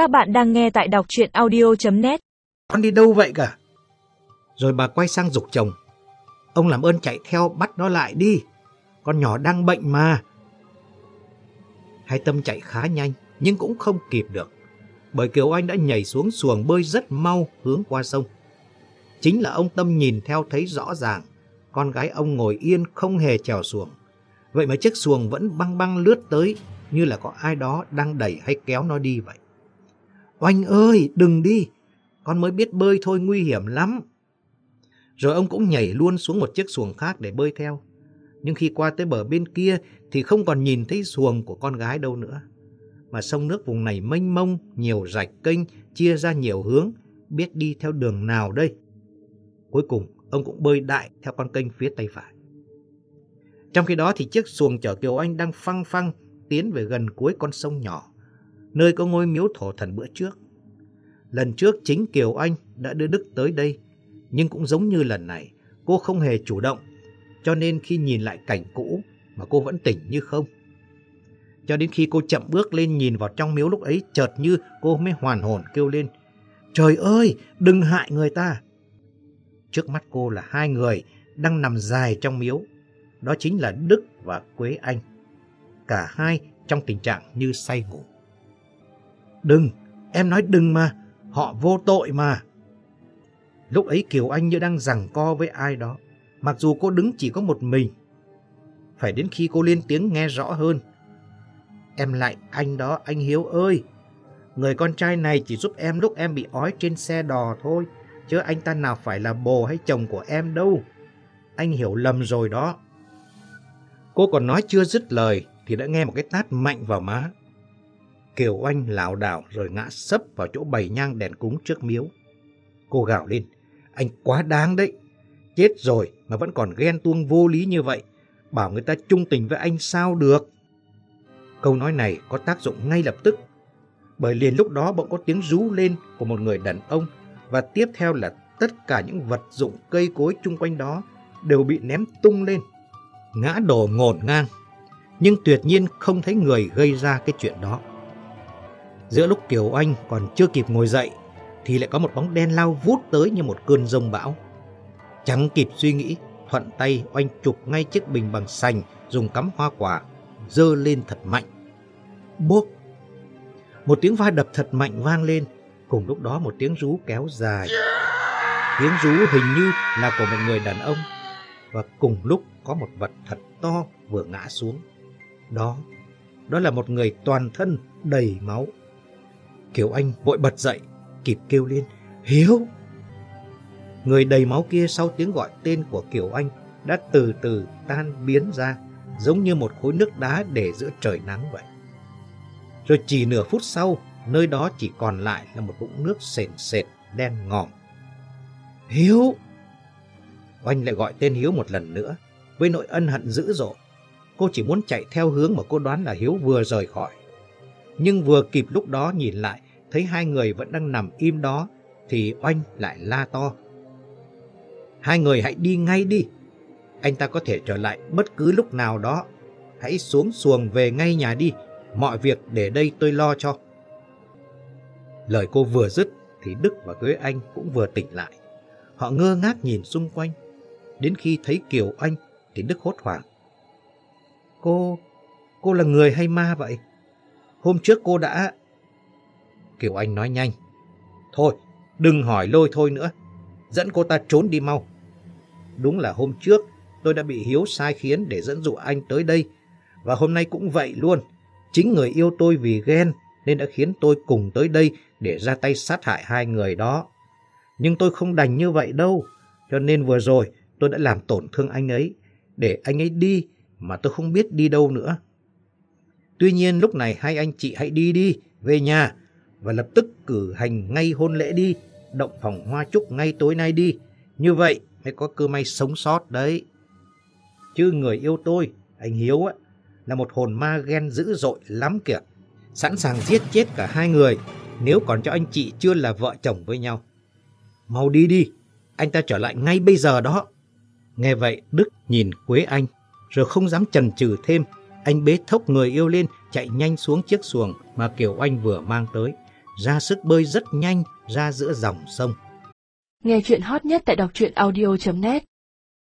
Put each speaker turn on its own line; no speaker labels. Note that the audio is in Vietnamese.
Các bạn đang nghe tại đọc chuyện audio.net
Con đi đâu vậy cả? Rồi bà quay sang dục chồng. Ông làm ơn chạy theo bắt nó lại đi. Con nhỏ đang bệnh mà. Hai Tâm chạy khá nhanh, nhưng cũng không kịp được. Bởi Kiều Anh đã nhảy xuống xuồng bơi rất mau hướng qua sông. Chính là ông Tâm nhìn theo thấy rõ ràng. Con gái ông ngồi yên không hề trèo xuồng. Vậy mà chiếc xuồng vẫn băng băng lướt tới, như là có ai đó đang đẩy hay kéo nó đi vậy. Oanh ơi, đừng đi, con mới biết bơi thôi nguy hiểm lắm. Rồi ông cũng nhảy luôn xuống một chiếc xuồng khác để bơi theo. Nhưng khi qua tới bờ bên kia thì không còn nhìn thấy xuồng của con gái đâu nữa. Mà sông nước vùng này mênh mông, nhiều rạch kênh, chia ra nhiều hướng, biết đi theo đường nào đây. Cuối cùng, ông cũng bơi đại theo con kênh phía tay phải. Trong khi đó thì chiếc xuồng chở Kiều Anh đang phăng phăng tiến về gần cuối con sông nhỏ, nơi có ngôi miếu thổ thần bữa trước. Lần trước chính Kiều Anh đã đưa Đức tới đây, nhưng cũng giống như lần này, cô không hề chủ động, cho nên khi nhìn lại cảnh cũ mà cô vẫn tỉnh như không. Cho đến khi cô chậm bước lên nhìn vào trong miếu lúc ấy, chợt như cô mới hoàn hồn kêu lên, Trời ơi, đừng hại người ta! Trước mắt cô là hai người đang nằm dài trong miếu, đó chính là Đức và Quế Anh. Cả hai trong tình trạng như say ngủ. Đừng, em nói đừng mà, họ vô tội mà. Lúc ấy Kiều Anh như đang giằng co với ai đó, mặc dù cô đứng chỉ có một mình. Phải đến khi cô lên tiếng nghe rõ hơn. Em lại anh đó, anh Hiếu ơi. Người con trai này chỉ giúp em lúc em bị ói trên xe đò thôi, chứ anh ta nào phải là bồ hay chồng của em đâu. Anh hiểu lầm rồi đó. Cô còn nói chưa dứt lời thì đã nghe một cái tát mạnh vào má. Kiều Anh lảo đảo rồi ngã sấp vào chỗ bầy nhang đèn cúng trước miếu. Cô gào lên, anh quá đáng đấy. Chết rồi mà vẫn còn ghen tuông vô lý như vậy. Bảo người ta trung tình với anh sao được. Câu nói này có tác dụng ngay lập tức. Bởi liền lúc đó bỗng có tiếng rú lên của một người đàn ông và tiếp theo là tất cả những vật dụng cây cối chung quanh đó đều bị ném tung lên ngã đổ ngổn ngang, nhưng tuyệt nhiên không thấy người gây ra cái chuyện đó. Giữa lúc Kiều Anh còn chưa kịp ngồi dậy, thì lại có một bóng đen lao vút tới như một cơn rông bão. Chẳng kịp suy nghĩ, thuận tay oanh chụp ngay chiếc bình bằng sành dùng cắm hoa quả, dơ lên thật mạnh. Bốp! Một tiếng va đập thật mạnh vang lên, cùng lúc đó một tiếng rú kéo dài. Tiếng rú hình như là của một người đàn ông và cùng lúc có một vật thật to vừa ngã xuống. Đó, đó là một người toàn thân đầy máu. Kiều Anh vội bật dậy, kịp kêu lên, Hiếu! Người đầy máu kia sau tiếng gọi tên của Kiều Anh đã từ từ tan biến ra, giống như một khối nước đá để giữa trời nắng vậy. Rồi chỉ nửa phút sau, nơi đó chỉ còn lại là một vũng nước sền sệt, đen ngòm. Hiếu! Oanh lại gọi tên Hiếu một lần nữa, với nỗi ân hận dữ dội. Cô chỉ muốn chạy theo hướng mà cô đoán là Hiếu vừa rời khỏi. Nhưng vừa kịp lúc đó nhìn lại, thấy hai người vẫn đang nằm im đó, thì Oanh lại la to. Hai người hãy đi ngay đi. Anh ta có thể trở lại bất cứ lúc nào đó. Hãy xuống xuồng về ngay nhà đi. Mọi việc để đây tôi lo cho. Lời cô vừa dứt thì Đức và Quế Anh cũng vừa tỉnh lại. Họ ngơ ngác nhìn xung quanh. Đến khi thấy Kiều Anh thì Đức hốt hoảng. Cô, cô là người hay ma vậy? Hôm trước cô đã... Kiều Anh nói nhanh. Thôi, đừng hỏi lôi thôi nữa. Dẫn cô ta trốn đi mau. Đúng là hôm trước tôi đã bị Hiếu sai khiến để dẫn dụ anh tới đây. Và hôm nay cũng vậy luôn. Chính người yêu tôi vì ghen nên đã khiến tôi cùng tới đây để ra tay sát hại hai người đó. Nhưng tôi không đành như vậy đâu. Cho nên vừa rồi tôi đã làm tổn thương anh ấy. Để anh ấy đi mà tôi không biết đi đâu nữa. Tuy nhiên lúc này hai anh chị hãy đi đi, về nhà và lập tức cử hành ngay hôn lễ đi, động phòng hoa chúc ngay tối nay đi. Như vậy mới có cơ may sống sót đấy. Chứ người yêu tôi, anh Hiếu á, là một hồn ma ghen dữ dội lắm kìa. Sẵn sàng giết chết cả hai người nếu còn cho anh chị chưa là vợ chồng với nhau. Mau đi đi, anh ta trở lại ngay bây giờ đó. Nghe vậy, Đức nhìn Quế Anh, rồi không dám chần chừ thêm. Anh bế thốc người yêu lên, chạy nhanh xuống chiếc xuồng mà Kiều Anh vừa mang tới, ra sức bơi rất nhanh ra giữa dòng sông.
Nghe chuyện hot nhất tại đọc truyện audio.net